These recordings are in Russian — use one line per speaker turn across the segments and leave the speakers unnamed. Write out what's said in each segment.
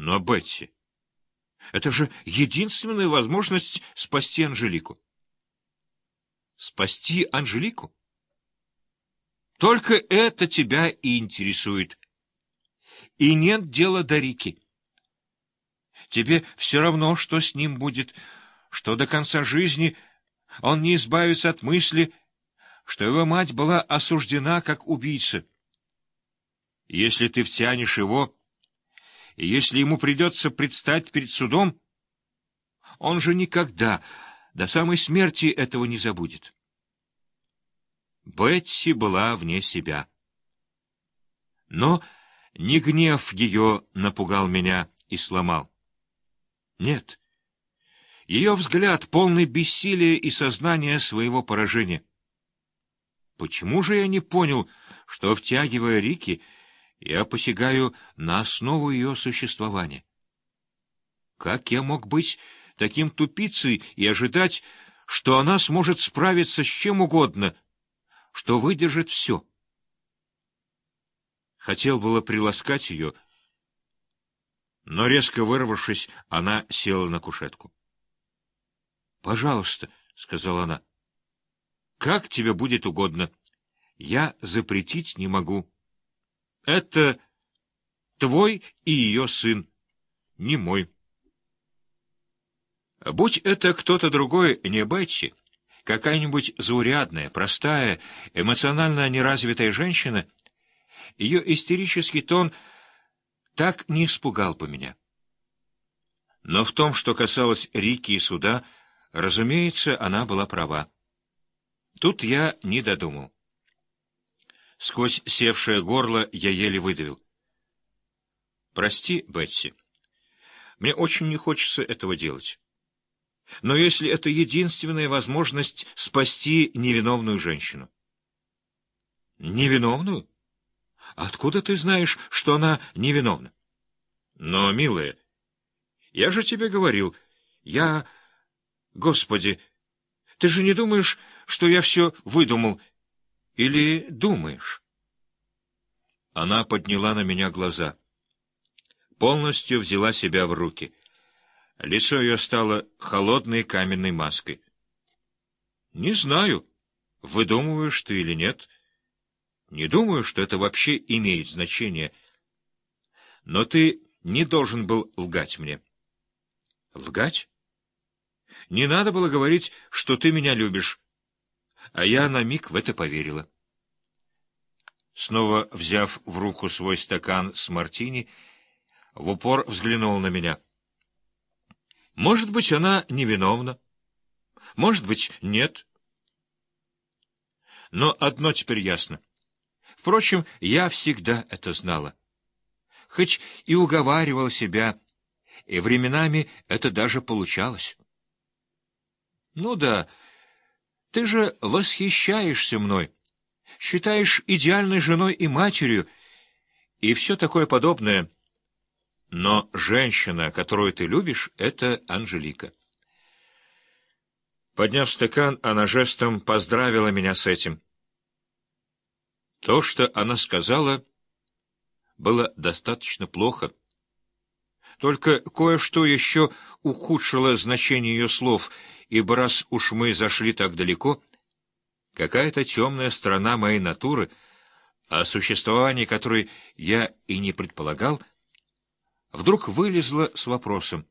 Но, Бетси, это же единственная возможность спасти Анжелику. Спасти Анжелику? Только это тебя и интересует. И нет дела до Рики. Тебе все равно, что с ним будет, что до конца жизни он не избавится от мысли, что его мать была осуждена как убийца. Если ты втянешь его, и если ему придется предстать перед судом, он же никогда до самой смерти этого не забудет. Бетси была вне себя. Но не гнев ее напугал меня и сломал. Нет. Ее взгляд полный бессилия и сознания своего поражения. Почему же я не понял, что, втягивая Рики, я посягаю на основу ее существования? Как я мог быть таким тупицей и ожидать, что она сможет справиться с чем угодно, что выдержит все? Хотел было приласкать ее, но, резко вырвавшись, она села на кушетку. — Пожалуйста, — сказала она, — как тебе будет угодно. Я запретить не могу. Это твой и ее сын, не мой. Будь это кто-то другой, не Бетси, какая-нибудь заурядная, простая, эмоционально неразвитая женщина, ее истерический тон — так не испугал бы меня. Но в том, что касалось Рики и суда, разумеется, она была права. Тут я не додумал. Сквозь севшее горло я еле выдавил. «Прости, Бетси, мне очень не хочется этого делать. Но если это единственная возможность спасти невиновную женщину...» «Невиновную?» Откуда ты знаешь, что она невиновна? Но, милая, я же тебе говорил, я... Господи, ты же не думаешь, что я все выдумал? Или думаешь? Она подняла на меня глаза. Полностью взяла себя в руки. Лицо ее стало холодной каменной маской. — Не знаю, выдумываешь ты или нет, — не думаю, что это вообще имеет значение. Но ты не должен был лгать мне. Лгать? Не надо было говорить, что ты меня любишь. А я на миг в это поверила. Снова взяв в руку свой стакан с мартини, в упор взглянул на меня. Может быть, она невиновна. Может быть, нет. Но одно теперь ясно. Впрочем, я всегда это знала. Хоть и уговаривал себя, и временами это даже получалось. Ну да, ты же восхищаешься мной, считаешь идеальной женой и матерью, и все такое подобное. Но женщина, которую ты любишь, — это Анжелика. Подняв стакан, она жестом поздравила меня с этим — то, что она сказала, было достаточно плохо. Только кое-что еще ухудшило значение ее слов, ибо раз уж мы зашли так далеко, какая-то темная сторона моей натуры, о существовании которой я и не предполагал, вдруг вылезла с вопросом.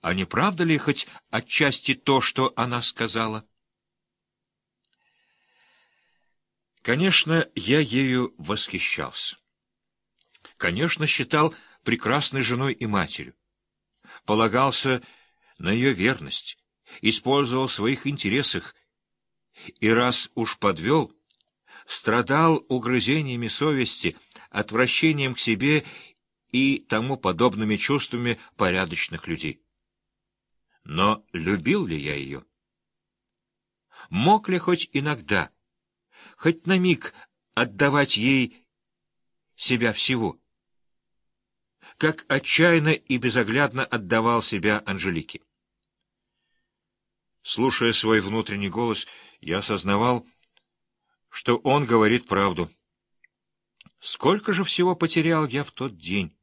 А не правда ли хоть отчасти то, что она сказала? — Конечно, я ею восхищался. Конечно, считал прекрасной женой и матерью. Полагался на ее верность, использовал в своих интересах, и раз уж подвел, страдал угрызениями совести, отвращением к себе и тому подобными чувствами порядочных людей. Но любил ли я ее? Мог ли хоть иногда хоть на миг отдавать ей себя всего. Как отчаянно и безоглядно отдавал себя Анжелике. Слушая свой внутренний голос, я осознавал, что он говорит правду. Сколько же всего потерял я в тот день?